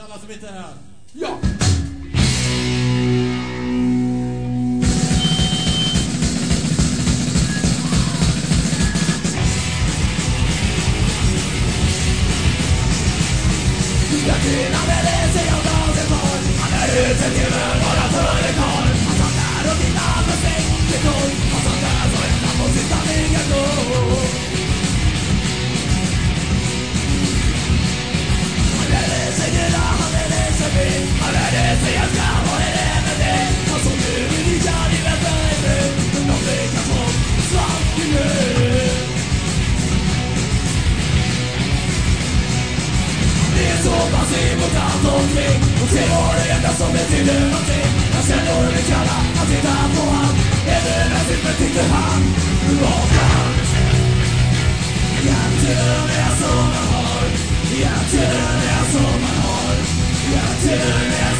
till alla som inte är här. Ja! Du ska kunna med allt omkring. Och se var det enda som betyder någonting Jag känner hur det kalla att titta på han. Även när filmen tyckte han. Nu var kallt Egentligen är som man har. Egentligen är som man har. Egentligen är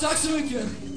Tack så mycket!